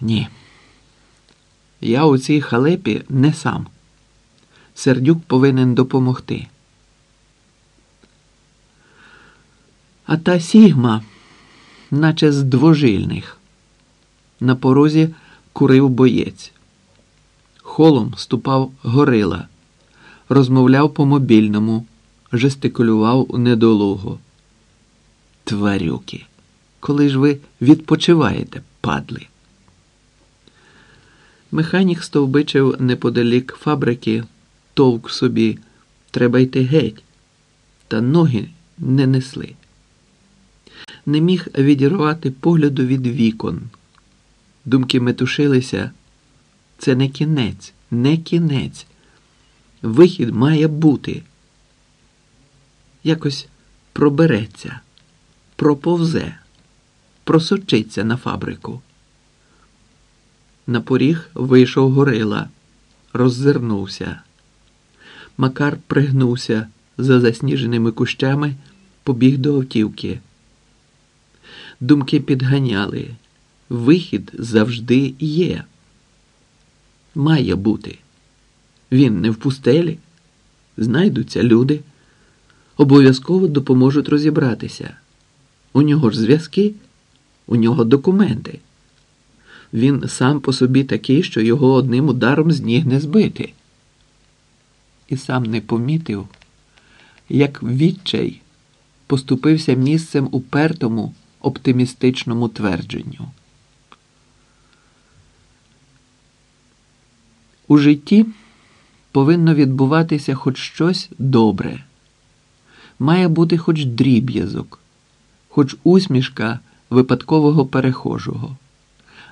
Ні. Я у цій халепі не сам. Сердюк повинен допомогти. А та сігма, наче з двожильних. На порозі курив боєць. Холом ступав горила, розмовляв по мобільному, жестикулював недолуго. Тварюки, коли ж ви відпочиваєте, падли? Механік стовбичив неподалік фабрики, товк собі, треба йти геть, та ноги не несли. Не міг відірвати погляду від вікон. Думки метушилися. Це не кінець, не кінець. Вихід має бути. Якось пробереться, проповзе, просочиться на фабрику. На поріг вийшов горила, роззирнувся. Макар пригнувся за засніженими кущами, побіг до автівки. Думки підганяли. Вихід завжди є. Має бути. Він не в пустелі. Знайдуться люди. Обов'язково допоможуть розібратися. У нього ж зв'язки, у нього документи. Він сам по собі такий, що його одним ударом з ніг не збити. І сам не помітив, як відчай поступився місцем упертому оптимістичному твердженню. У житті повинно відбуватися хоч щось добре, має бути хоч дріб'язок, хоч усмішка випадкового перехожого,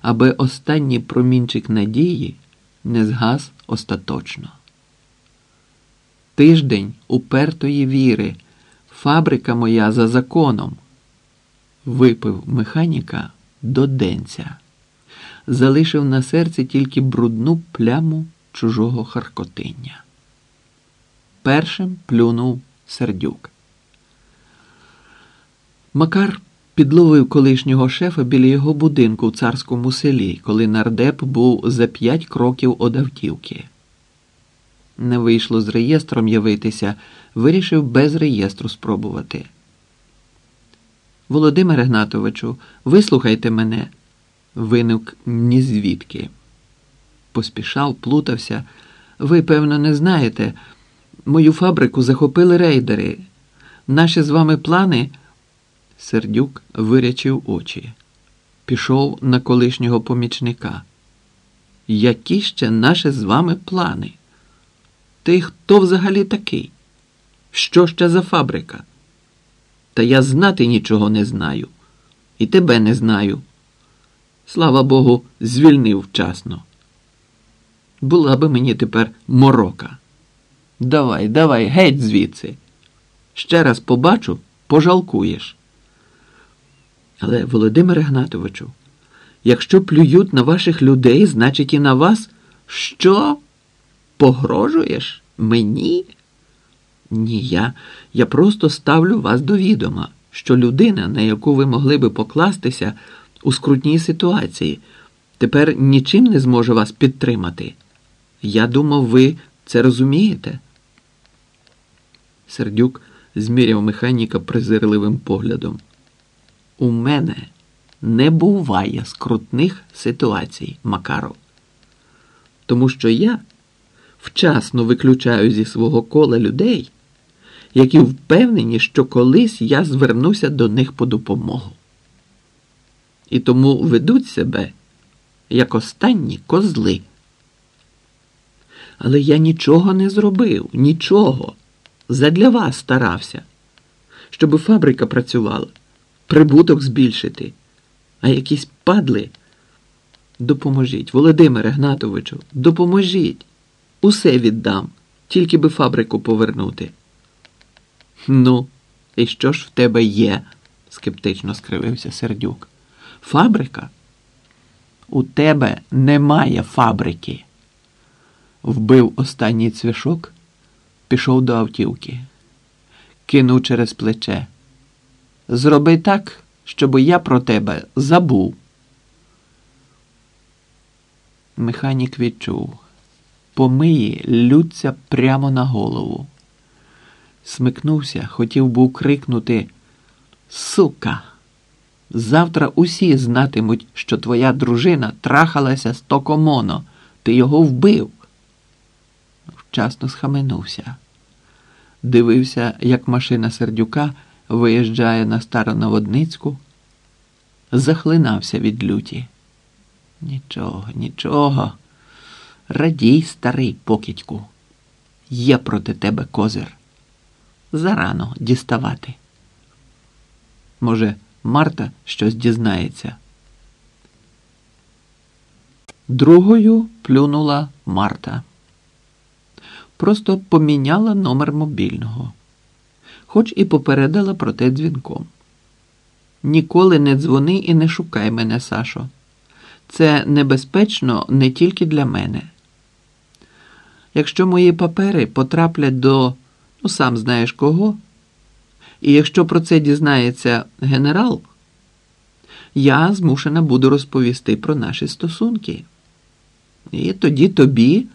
аби останній промінчик надії не згас остаточно. Тиждень упертої віри, фабрика моя за законом. Випив механіка до денця залишив на серці тільки брудну пляму чужого харкотиння. Першим плюнув сердюк. Макар підловив колишнього шефа біля його будинку в царському селі, коли нардеп був за п'ять кроків од автівки. Не вийшло з реєстром явитися, вирішив без реєстру спробувати. Володимире Гнатовичу, вислухайте мене виник ні звідки. Поспішав, плутався. Ви, певно, не знаєте. Мою фабрику захопили рейдери. Наші з вами плани. Сердюк вирячив очі. Пішов на колишнього помічника. Які ще наші з вами плани? Ти хто взагалі такий? Що ще за фабрика? Та я знати нічого не знаю. І тебе не знаю. Слава Богу, звільнив вчасно. Була би мені тепер морока. Давай, давай, геть звідси. Ще раз побачу, пожалкуєш. Але, Володимире Гнатовичу, якщо плюють на ваших людей, значить і на вас, що? Погрожуєш мені? Ні, я, я просто ставлю вас до відома, що людина, на яку ви могли би покластися, у скрутній ситуації. Тепер нічим не зможе вас підтримати. Я думав, ви це розумієте? Сердюк зміряв механіка презирливим поглядом. У мене не буває скрутних ситуацій, Макаров. Тому що я вчасно виключаю зі свого кола людей, які впевнені, що колись я звернуся до них по допомогу і тому ведуть себе як останні козли. Але я нічого не зробив, нічого. Задля вас старався, щоб фабрика працювала, прибуток збільшити, а якісь падли. Допоможіть, Володимире Гнатовичу, допоможіть. Усе віддам, тільки би фабрику повернути. Ну, і що ж в тебе є? скептично скривився сердюк. Фабрика? У тебе немає фабрики. Вбив останній цвішок, пішов до автівки, кинув через плече. Зроби так, щоб я про тебе забув. Механік відчув. Помиї лються прямо на голову. Смикнувся, хотів був крикнути Сука! Завтра усі знатимуть, що твоя дружина трахалася з Токомоно. Ти його вбив. Вчасно схаменувся. Дивився, як машина сердюка виїжджає на Староноводницьку. Захлинався від люті. Нічого, нічого. Радій, старий покидьку. Є проти тебе козир. Зарано діставати. Може, Марта щось дізнається. Другою плюнула Марта. Просто поміняла номер мобільного, хоч і попередила про те дзвінком. Ніколи не дзвони і не шукай мене, Сашо. Це небезпечно не тільки для мене. Якщо мої папери потраплять до, ну сам знаєш кого, і якщо про це дізнається генерал, я змушена буду розповісти про наші стосунки. І тоді тобі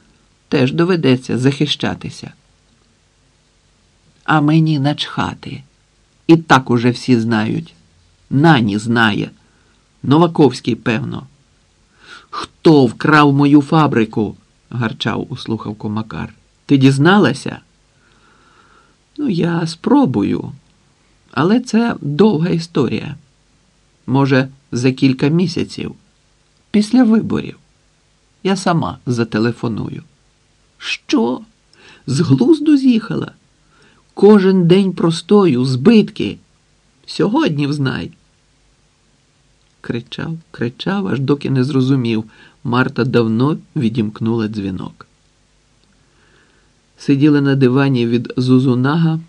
теж доведеться захищатися. А мені начхати. І так уже всі знають. Нані знає. Новаковський, певно. Хто вкрав мою фабрику? гарчав у слухавку Макар. Ти дізналася? Ну, я спробую. Але це довга історія. Може, за кілька місяців, після виборів. Я сама зателефоную. Що? З глузду з'їхала? Кожен день простою, збитки. Сьогодні взнай. Кричав, кричав, аж доки не зрозумів. Марта давно відімкнула дзвінок. Сиділа на дивані від Зузунага,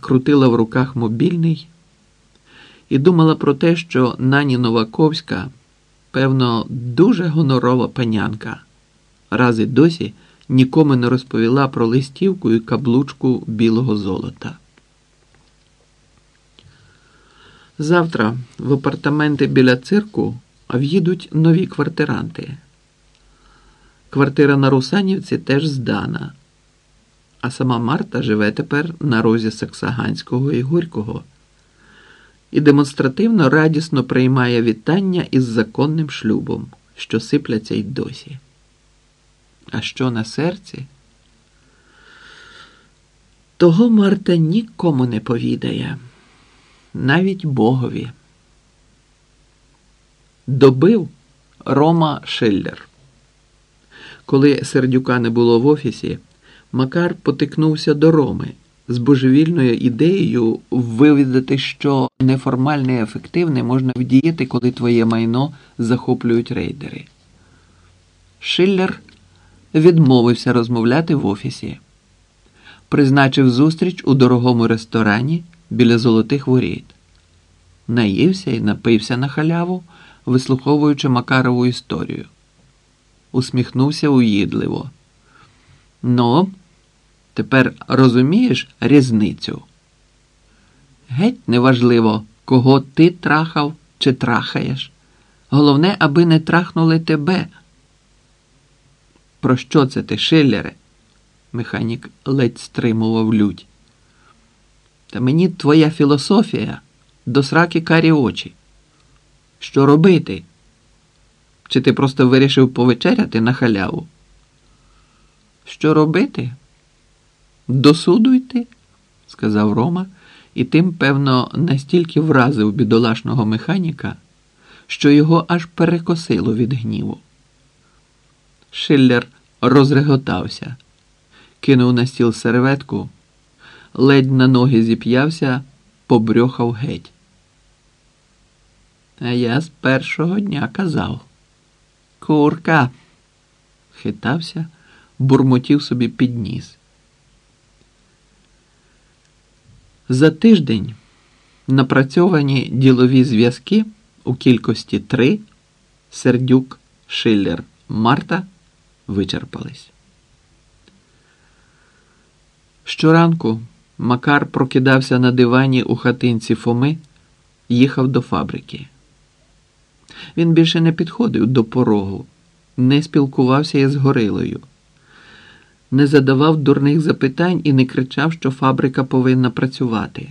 крутила в руках мобільний і думала про те, що нані Новаковська, певно, дуже гонорова панянка, раз і досі нікому не розповіла про листівку і каблучку білого золота. Завтра в апартаменти біля цирку в'їдуть нові квартиранти. Квартира на Русанівці теж здана, а сама Марта живе тепер на розі Саксаганського і Горького і демонстративно радісно приймає вітання із законним шлюбом, що сипляться й досі. А що на серці? Того Марта нікому не повідає, навіть Богові. Добив Рома Шиллер. Коли сердюка не було в офісі, Макар потикнувся до Роми з божевільною ідеєю вивідати, що неформальне і ефективне можна вдіяти, коли твоє майно захоплюють рейдери. Шиллер відмовився розмовляти в офісі, призначив зустріч у дорогому ресторані біля золотих воріт, наївся і напився на халяву, вислуховуючи Макарову історію. Усміхнувся уїдливо. Ну, тепер розумієш різницю? Геть неважливо, кого ти трахав чи трахаєш. Головне, аби не трахнули тебе. Про що це ти, Шиллере? Механік ледь стримував лють. Та мені твоя філософія до сраки карі очі. Що робити? Чи ти просто вирішив повечеряти на халяву? Що робити? До суду йти, сказав Рома, і тим, певно, настільки вразив бідолашного механіка, що його аж перекосило від гніву. Шиллер розреготався, кинув на стіл серветку, ледь на ноги зіп'явся, побрьохав геть. А я з першого дня казав. Курка, хитався, бурмотів собі під ніс. За тиждень напрацьовані ділові зв'язки у кількості три Сердюк, Шиллер, Марта вичерпались. Щоранку Макар прокидався на дивані у хатинці Фоми, їхав до фабрики. Він більше не підходив до порогу, не спілкувався із горилою, не задавав дурних запитань і не кричав, що фабрика повинна працювати.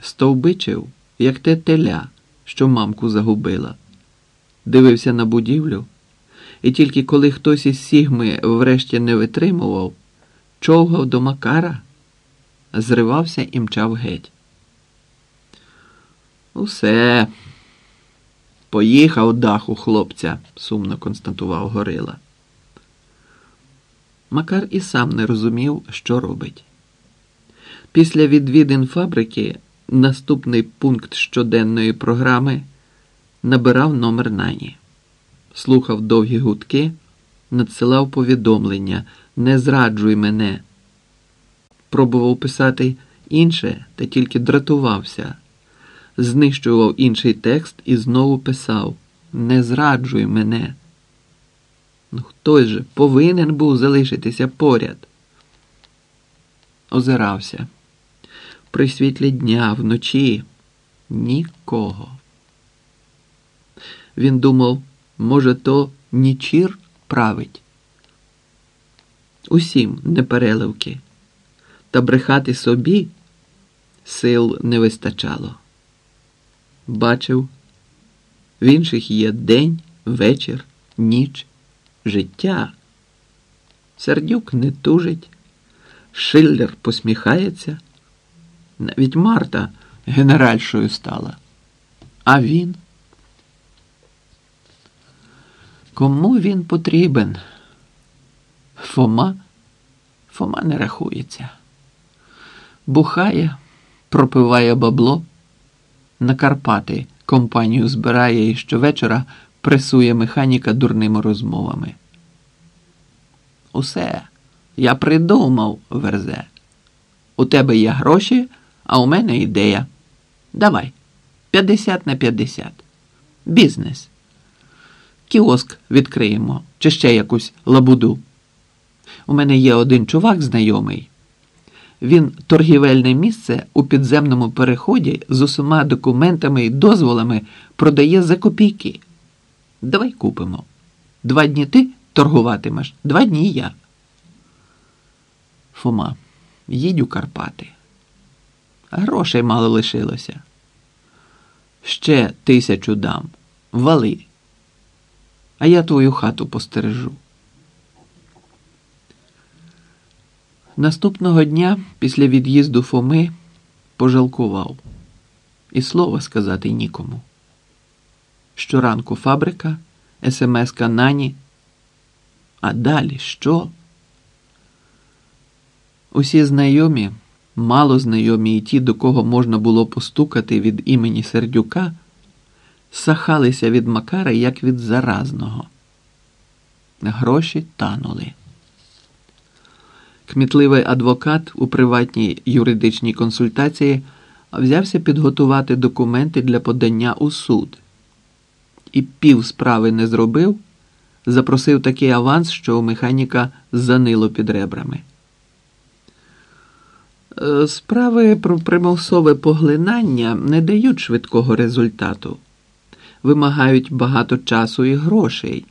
Стовбичив, як те теля, що мамку загубила, дивився на будівлю, і тільки коли хтось із сігми врешті не витримував, човгав до Макара, зривався і мчав геть. Усе. Поїхав дах у хлопця, сумно констатував Горила. Макар і сам не розумів, що робить. Після відвідин фабрики наступний пункт щоденної програми набирав номер Нані, слухав довгі гудки, надсилав повідомлення Не зраджуй мене. Пробував писати інше, та тільки дратувався знищував інший текст і знову писав Не зраджуй мене. Ну, хтось же повинен був залишитися поряд. Озирався. При світлі дня вночі нікого. Він думав, може, то нічір править. Усім непереливки, та брехати собі сил не вистачало бачив, в інших є день, вечір, ніч, життя. Сердюк не тужить, Шиллер посміхається. Навіть Марта генеральшою стала. А він? Кому він потрібен? Фома? Фома не рахується. Бухає, пропиває бабло на Карпати компанію збирає і щовечора пресує механіка дурними розмовами. Усе, я придумав, верзе. У тебе є гроші, а у мене ідея. Давай, 50 на 50. Бізнес. Кіоск відкриємо чи ще якусь лабуду. У мене є один чувак знайомий. Він торгівельне місце у підземному переході з усіма документами і дозволами продає за копійки. Давай купимо. Два дні ти торгуватимеш, два дні я. Фома, їдь у Карпати. Грошей мало лишилося. Ще тисячу дам. Вали. А я твою хату постережу. Наступного дня, після від'їзду Фоми, пожалкував і слова сказати нікому. Щоранку фабрика, смс-ка нані. А далі що? Усі знайомі, мало знайомі і ті, до кого можна було постукати від імені Сердюка, сахалися від Макара як від заразного. Гроші танули. Кмітливий адвокат у приватній юридичній консультації взявся підготувати документи для подання у суд і пів справи не зробив, запросив такий аванс, що у механіка занило під ребрами. Е, справи про примусове поглинання не дають швидкого результату, вимагають багато часу і грошей.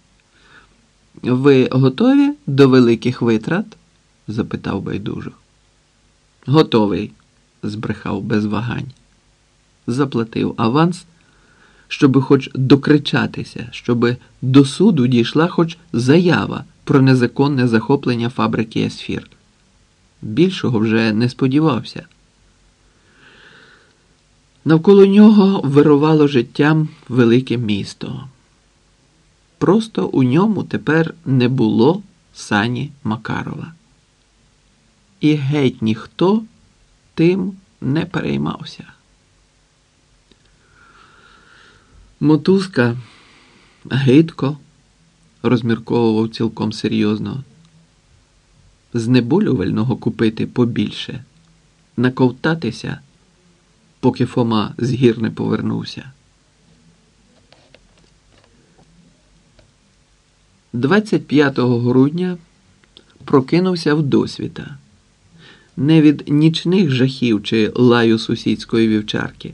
Ви готові до великих витрат? запитав байдужо. Готовий, збрехав без вагань. Заплатив аванс, щоби хоч докричатися, щоби до суду дійшла хоч заява про незаконне захоплення фабрики Есфір. Більшого вже не сподівався. Навколо нього вирувало життям велике місто. Просто у ньому тепер не було сані Макарова і геть ніхто тим не переймався. Мотузка гидко розмірковував цілком серйозно. Знеболювального купити побільше, наковтатися, поки Фома з гір не повернувся. 25 грудня прокинувся в досвіта не від нічних жахів чи лаю сусідської вівчарки.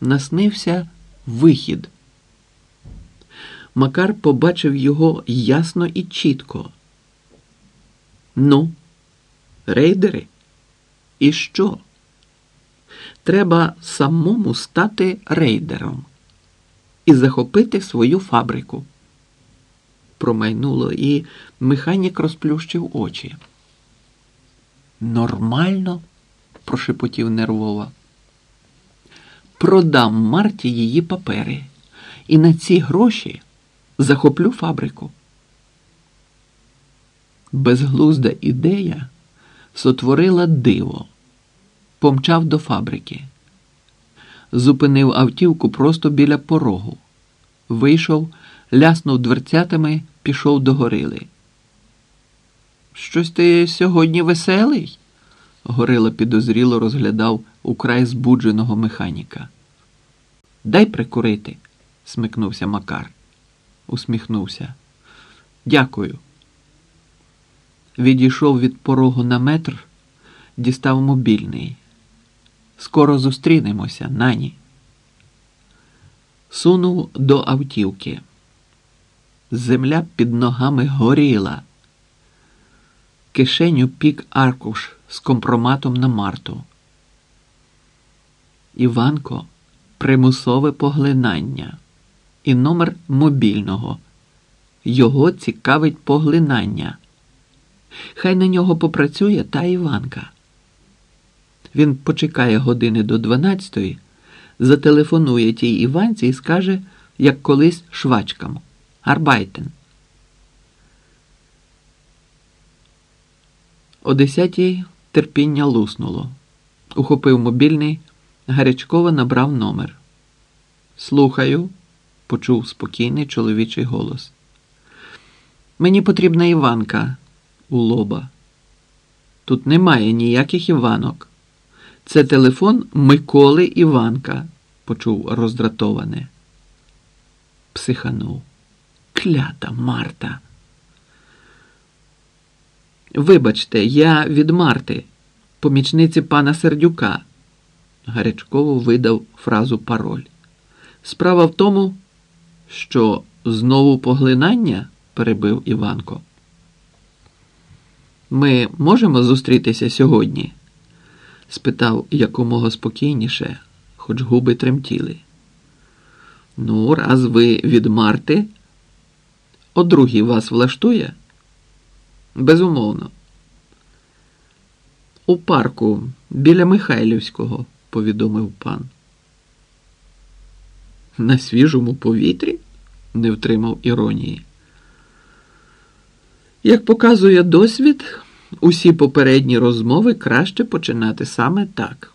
Наснився вихід. Макар побачив його ясно і чітко. Ну, рейдери? І що? Треба самому стати рейдером і захопити свою фабрику. Промайнуло, і механік розплющив очі. Нормально, прошепотів нервово. Продам Марті її папери, і на ці гроші захоплю фабрику. Безглузда ідея сотворила диво, помчав до фабрики, зупинив автівку просто біля порогу, вийшов, ляснув дверцятами, пішов до горили. Щось ти сьогодні веселий? Горила підозріло розглядав украй збудженого механіка. Дай прикурити, смикнувся Макар. Усміхнувся. Дякую. Відійшов від порогу на метр, дістав мобільний. Скоро зустрінемося, нані. Сунув до автівки. Земля під ногами горіла. Кишеню пік аркуш з компроматом на Марту. Іванко примусове поглинання і номер мобільного. Його цікавить поглинання. Хай на нього попрацює та Іванка. Він почекає години до 12 зателефонує тій Іванці і скаже, як колись швачкам arbeiten. О десятій терпіння луснуло. Ухопив мобільний, гарячково набрав номер. Слухаю, почув спокійний чоловічий голос. Мені потрібна Іванка у лоба. Тут немає ніяких Іванок. Це телефон Миколи Іванка, почув роздратоване. Психанув. Клята Марта. Вибачте, я від Марти, помічниці пана Сердюка. Гарячково видав фразу пароль. Справа в тому, що знову поглинання, перебив Іванко. Ми можемо зустрітися сьогодні? Спитав якомога спокійніше, хоч губи тремтіли. Ну, раз ви від Марти, о другій вас влаштує? Безумовно. У парку біля Михайлівського, повідомив пан. На свіжому повітрі? не втримав іронії. Як показує досвід, усі попередні розмови краще починати саме так,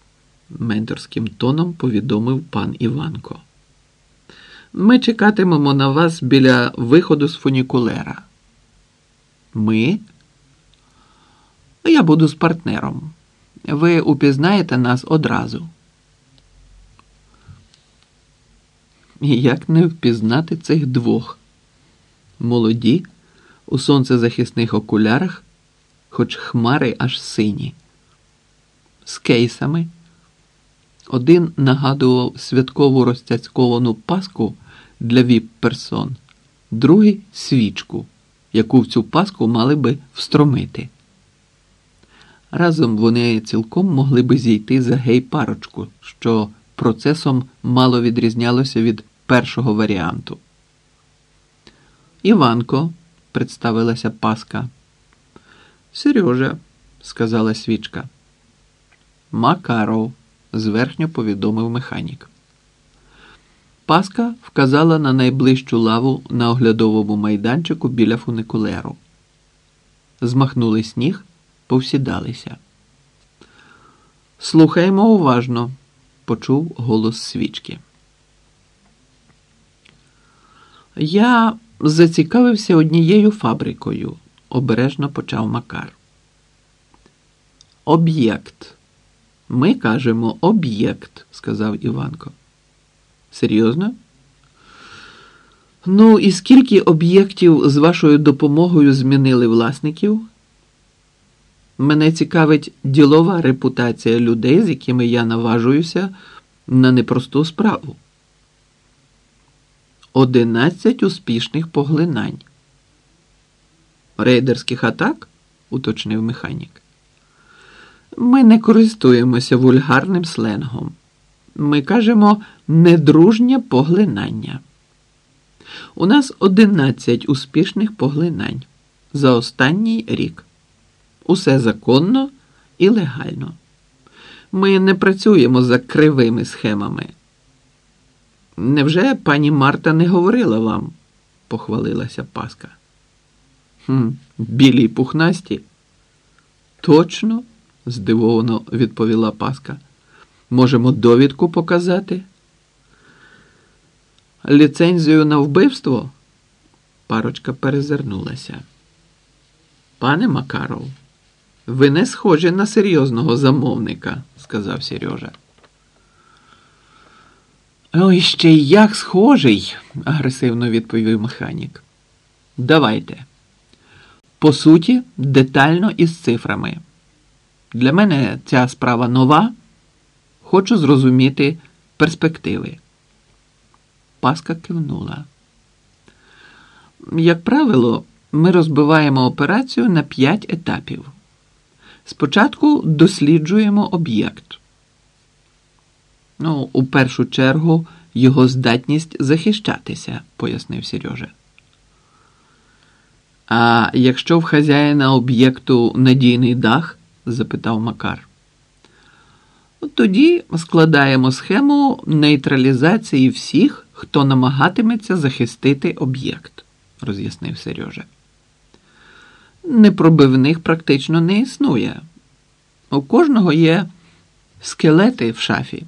менторським тоном повідомив пан Іванко. Ми чекатимемо на вас біля виходу з фунікулера. Ми? Я буду з партнером. Ви упізнаєте нас одразу. Як не впізнати цих двох? Молоді, у сонцезахисних окулярах, хоч хмари аж сині, з кейсами. Один нагадував святкову розцяцьковану паску для віп-персон, другий свічку, яку в цю паску мали би встромити. Разом вони цілком могли би зійти за гей-парочку, що процесом мало відрізнялося від першого варіанту. Іванко, представилася Паска. Сережа, сказала свічка. Макаров, зверхньо повідомив механік. Паска вказала на найближчу лаву на оглядовому майданчику біля фуникулеру. Змахнули сніг, повсідалися. Слухаємо уважно, почув голос свічки. Я зацікавився однією фабрикою, обережно почав Макар. Об'єкт. Ми кажемо об'єкт, сказав Іванко. Серйозно? Ну, і скільки об'єктів з вашою допомогою змінили власників? Мене цікавить ділова репутація людей, з якими я наважуюся на непросту справу. 11 успішних поглинань. Рейдерських атак? уточнив механік. Ми не користуємося вульгарним сленгом. Ми кажемо недружнє поглинання. У нас 11 успішних поглинань за останній рік. Усе законно і легально. Ми не працюємо за кривими схемами. Невже пані Марта не говорила вам? похвалилася Паска. «Хм, Білі й пухнасті? Точно, здивовано відповіла Паска. Можемо довідку показати? Ліцензію на вбивство? Парочка перезирнулася. Пане Макаров, ви не схожі на серйозного замовника, сказав Сережа. Ой, ще як схожий, агресивно відповів механік. Давайте. По суті, детально із цифрами. Для мене ця справа нова. Хочу зрозуміти перспективи. Паска кивнула. Як правило, ми розбиваємо операцію на п'ять етапів. Спочатку досліджуємо об'єкт. Ну, у першу чергу, його здатність захищатися, пояснив Сережа. А якщо в хазяїна об'єкту надійний дах? запитав Макар. Тоді складаємо схему нейтралізації всіх, хто намагатиметься захистити об'єкт, роз'яснив Сережа. Непробивних практично не існує. У кожного є скелети в шафі.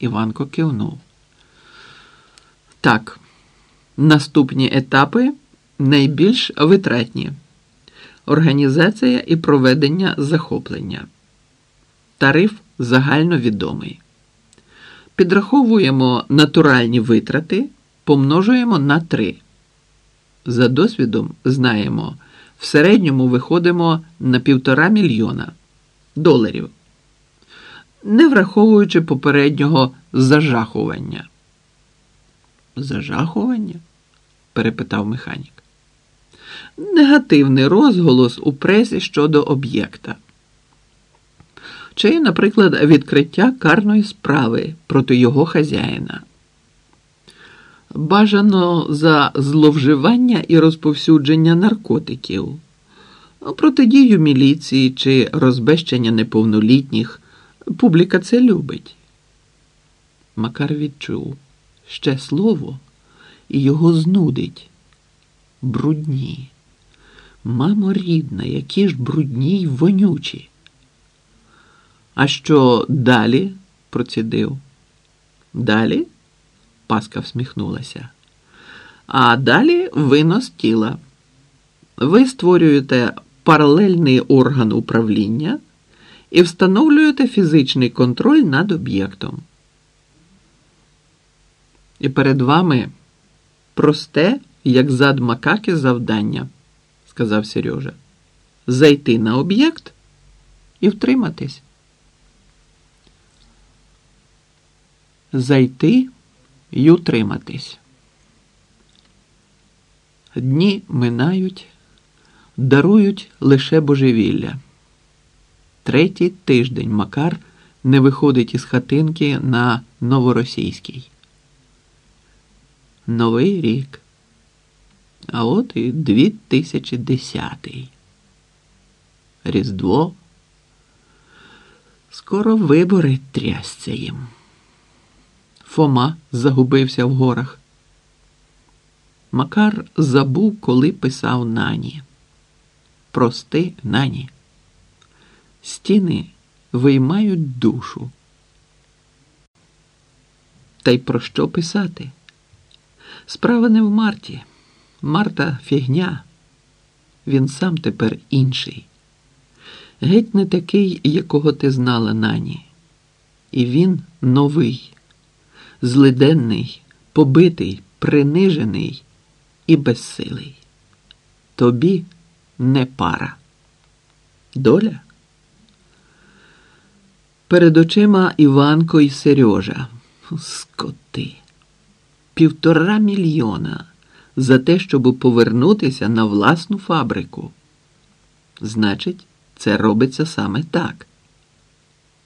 Іванко кивнув. Так, наступні етапи найбільш витратні організація і проведення захоплення. Тариф загальновідомий. Підраховуємо натуральні витрати, помножуємо на 3. За досвідом знаємо, в середньому виходимо на півтора мільйона доларів, не враховуючи попереднього зажахування. Зажахування? перепитав механік. Негативний розголос у пресі щодо об'єкта. Чи, наприклад, відкриття карної справи проти його хазяїна. Бажано за зловживання і розповсюдження наркотиків, протидію міліції чи розбещення неповнолітніх. Публіка це любить. Макар відчув ще слово і його знудить. Брудні. Мамо рідна, які ж брудні й вонючі. А що далі? процідив. Далі? Паска всміхнулася. А далі винос тіла. Ви створюєте паралельний орган управління і встановлюєте фізичний контроль над об'єктом. І перед вами просте, як зад макаки, завдання, сказав Сережа. Зайти на об'єкт і втриматись. Зайти і утриматись. Дні минають, дарують лише божевілля. Третій тиждень Макар не виходить із хатинки на новоросійський. Новий рік. А от і 2010. Різдво. Скоро вибори трясться їм. Фома загубився в горах. Макар забув, коли писав нані. Прости нані. Стіни виймають душу. Та й про що писати? Справа не в Марті. Марта фігня. Він сам тепер інший. Геть не такий, якого ти знала нані. І він новий, злиденний, побитий, принижений і безсилий. Тобі не пара. Доля? Перед очима Іванко і Сережа. Скоти. Півтора мільйона за те, щоб повернутися на власну фабрику. Значить, це робиться саме так.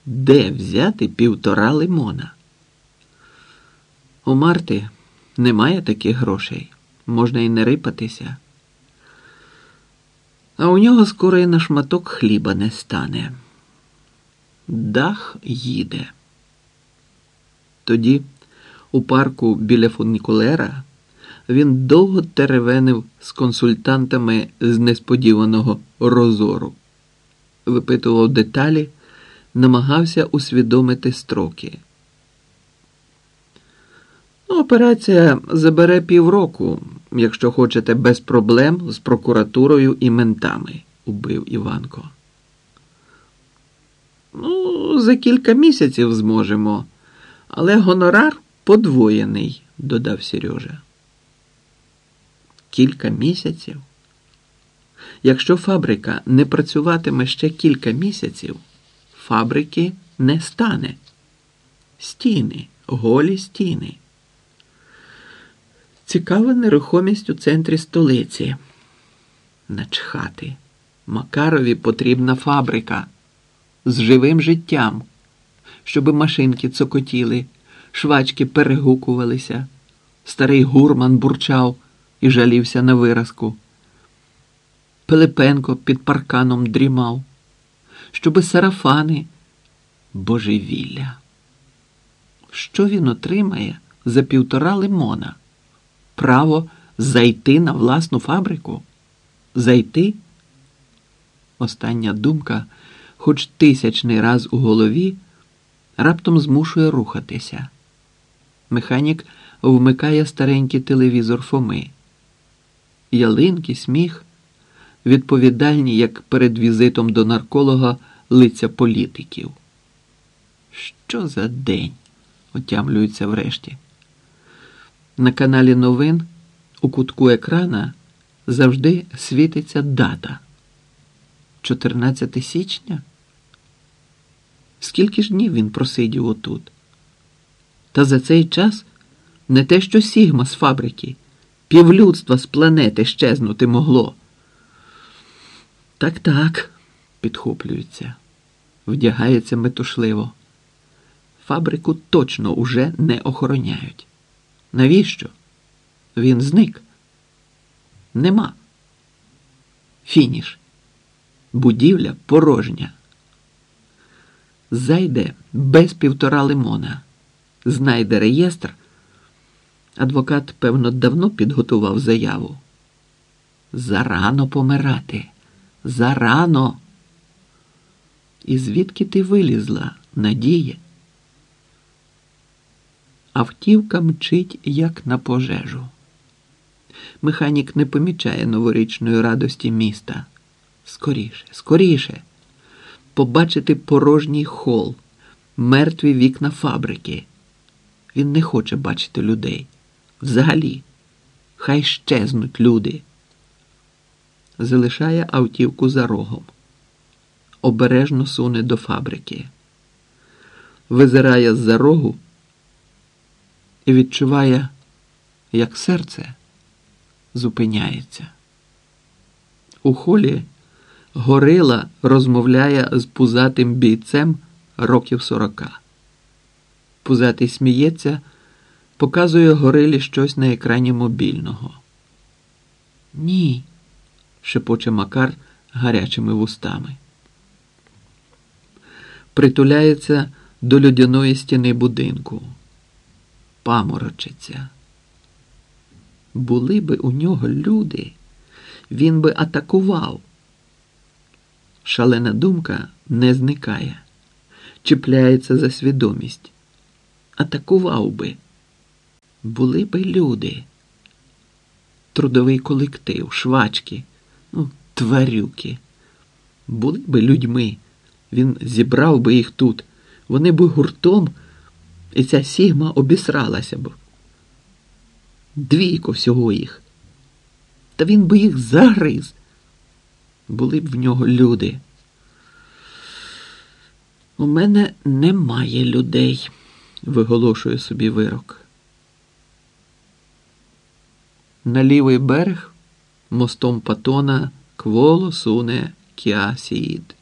Де взяти півтора лимона? У Марти немає таких грошей, можна і не рипатися. А у нього скоро і на шматок хліба не стане. Дах їде. Тоді, у парку біля фунікулера, він довго теревенив з консультантами з несподіваного розору, випитував деталі, намагався усвідомити строки. Ну, Операція забере півроку, якщо хочете, без проблем з прокуратурою і ментами, убив Іванко. Ну, за кілька місяців зможемо, але гонорар подвоєний, додав Сережа. Кілька місяців? Якщо фабрика не працюватиме ще кілька місяців, фабрики не стане. Стіни, голі стіни. Цікава нерухомість у центрі столиці. Начхати. Макарові потрібна фабрика з живим життям, щоби машинки цокотіли, швачки перегукувалися, старий гурман бурчав і жалівся на виразку. Пилипенко під парканом дрімав, щоби сарафани божевілля. Що він отримає за півтора лимона? Право зайти на власну фабрику? Зайти? Остання думка, хоч тисячний раз у голові, раптом змушує рухатися. Механік вмикає старенький телевізор Фоми. Ялинки, сміх, відповідальні, як перед візитом до нарколога лиця політиків. Що за день? отямлюється врешті. На каналі новин у кутку екрана завжди світиться дата 14 січня. Скільки ж днів він просидів отут? Та за цей час не те, що Сігма з фабрики, півлюдства з планети щезнути могло. Так, так, підхоплюється, вдягається метушливо. Фабрику точно уже не охороняють. Навіщо? Він зник. Нема. Фініш. Будівля порожня. Зайде без півтора лимона. Знайде реєстр. Адвокат, певно, давно підготував заяву. Зарано помирати. Зарано. І звідки ти вилізла, Надія? Автівка мчить, як на пожежу. Механік не помічає новорічної радості міста. Скоріше, скоріше. Побачити порожній хол, мертві вікна фабрики. Він не хоче бачити людей. Взагалі, хай щезнуть люди. Залишає автівку за рогом. Обережно суне до фабрики. Визирає з-за рогу і відчуває, як серце зупиняється. У холі горила розмовляє з пузатим бійцем років сорока. Пузатий сміється, показує горилі щось на екрані мобільного. Ні, шепоче Макар гарячими вустами. Притуляється до людяної стіни будинку паморочиться. Були би у нього люди, він би атакував. Шалена думка не зникає, чіпляється за свідомість. Атакував би. Були би люди, трудовий колектив, швачки, ну, тварюки. Були би людьми. Він зібрав би їх тут. Вони би гуртом і ця Сігма обісралася б. Двійко всього їх. Та він би їх загриз. Були б в нього люди. У мене немає людей, виголошує собі вирок. На лівий берег мостом Патона кволо суне Кіасіїд.